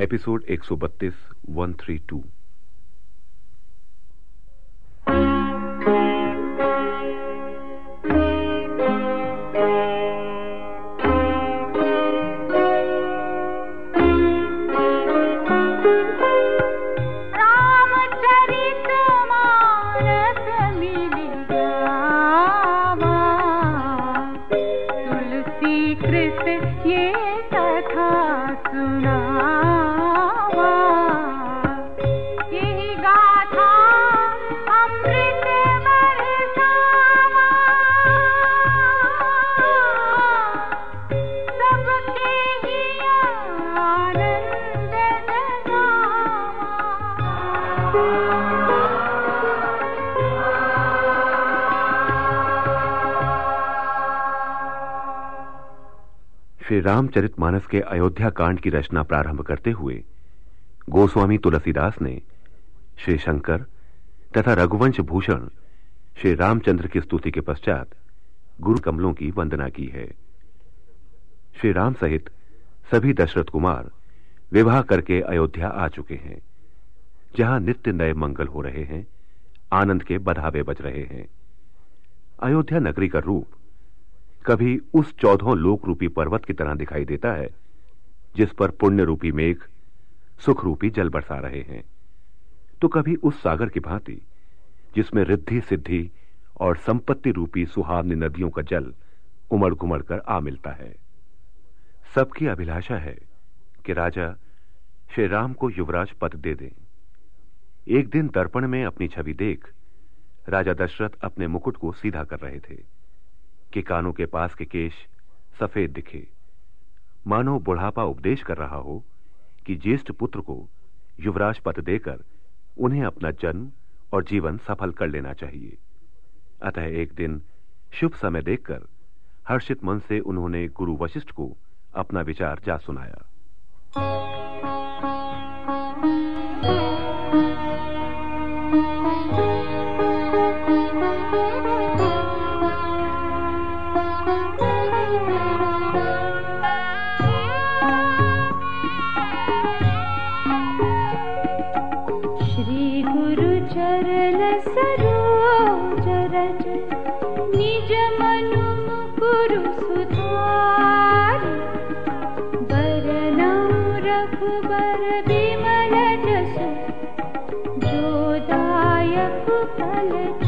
Episode 132 132 Shri Ramcharit Manas के अयोध्या कांड की रचना प्रारंभ करते हुए गोस्वामी तुलसीदास ने श्री शंकर तथा रघुवंश भूषण श्री रामचंद्र की स्तुति के पश्चात गुरु कमलों की वंदना की है। श्री राम सहित सभी दशरथ कुमार विवाह करके अयोध्या आ चुके हैं, जहाँ नित्य नए मंगल हो रहे हैं, आनंद के बधावे बज रहे हैं। अयोध्या नगरी का रूप कभी उस चौदहों लोक रूपी पर्वत की तरह दिखाई देता है, जिस पर पुण्य रूपी मेघ सुख रूपी जल बरसा रहे हैं। तो कभी उस सागर की भांति, जिसमें रिद्धि सिद्धि और संपत्ति रूपी सुहावनी नदियों का जल उमड़ घुमड़ कर आ मिलता है। सबकी अभिलाषा है कि राजा श्री राम को युवराज पद दे दें। एक दिन दर्पण में अपनी छवि देख राजा दशरथ अपने मुकुट को सीधा कर रहे थे। कि कानों के पास के केश सफ़ेद दिखे। मानो बुढ़ापा उपदेश कर रहा हो कि ज्येष्ठ पुत्र को युवराज पद देकर उन्हें अपना जन्म और जीवन सफल कर लेना चाहिए। अतः एक दिन शुभ समय देखकर हर्षित मन से उन्होंने गुरु वशिष्ठ को अपना विचार जा सुनाया। कुशल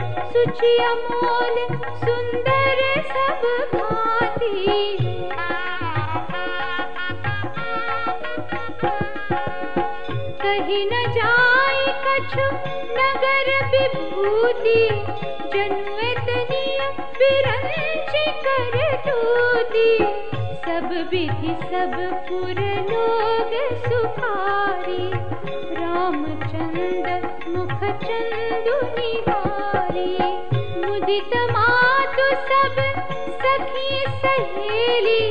सुचि अमोल सुंदर सब भाती कही न जाए कछु नगर विभूति जन्मतनी बिरंच कर दूती। सब विधि सब पुर लोग सुखारी। रामचंद्र मुख निहारी मुदित मातु सब सखी सहेली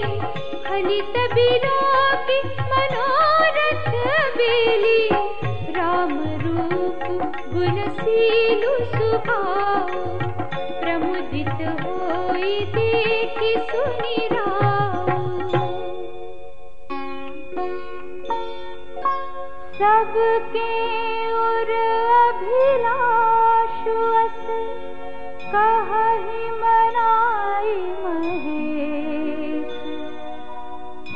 खलित बिलोकी मनोरथ बेली। राम रूप गुणशीलु सुभाव प्रमुदित होई देखि सबके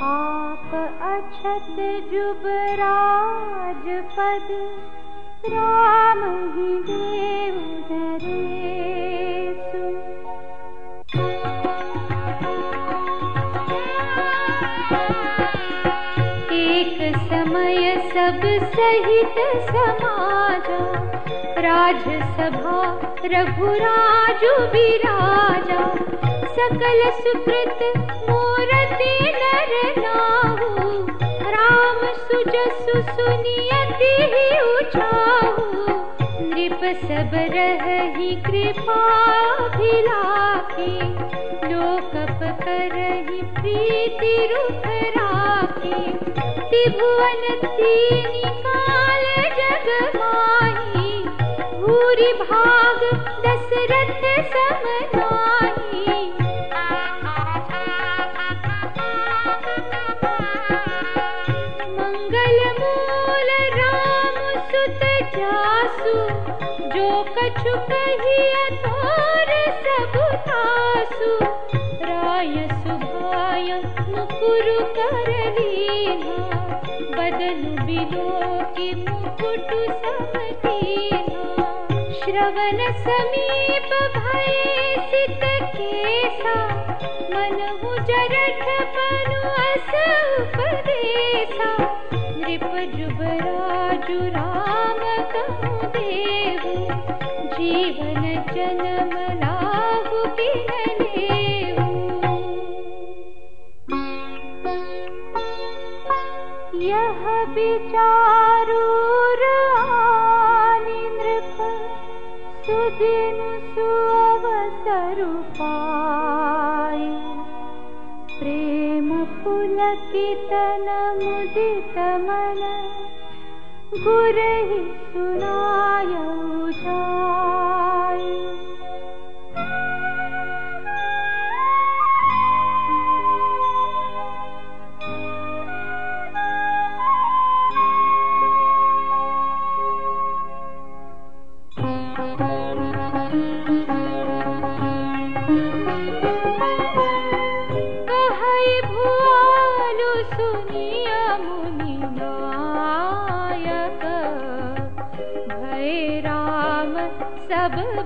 आप अछत जुबराज पद राम ही देव दरेसु। एक समय सब सहित समाज राजसभा रघुराजु विराजा सकल सुकृत मूर्ति नर नाहु राम सुजसु सुनियति उछाहु नृप सब रही कृपा भिलाखी लोकप करही प्रीति रुख राखी। त्रिभुवन तीन काल जग माही भूरि भाग दशरथ समनाही मुकुर कर लीना बदनु बिलो की मुकुट समतीना श्रवण समीप भय सित केसा पनु अस उपदेसा। नृप जुबराजु राम कहु देहु जीवन पाई प्रेम पुलकितन मुदित मन गुरहि सुनायौ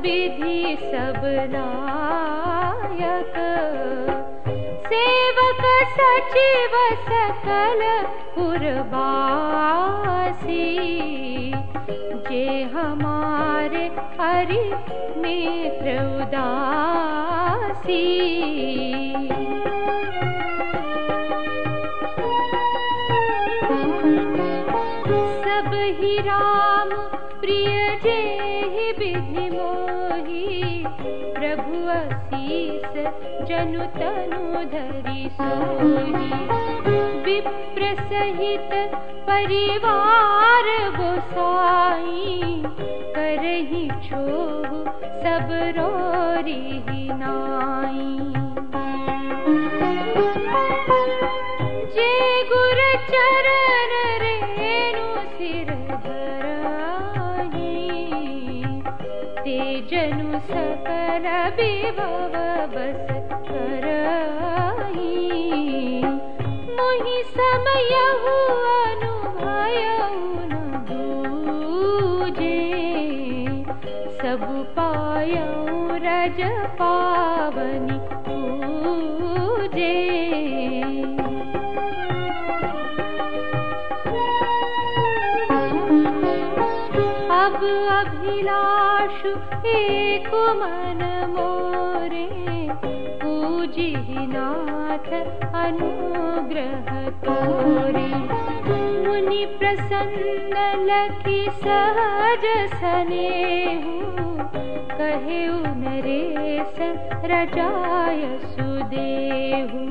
विधि सब नायक। सेवक सचिव सकल पुरबासी जे हमारे हरि मित्र उदासी। सब ही राम प्रिय जे ही विधि प्रभु असीस जनु तनु धरि सोही। विप्र सहित परिवार गोसाई करही सब रोरी नाई पावनि पूजे। अब अभिलाषु एक मन मोरे। पूजी नाथ अनुग्रह तोरे। मुनि प्रसन्न लखी सहज सनेहु कहे नरेश रजाय सुदेहु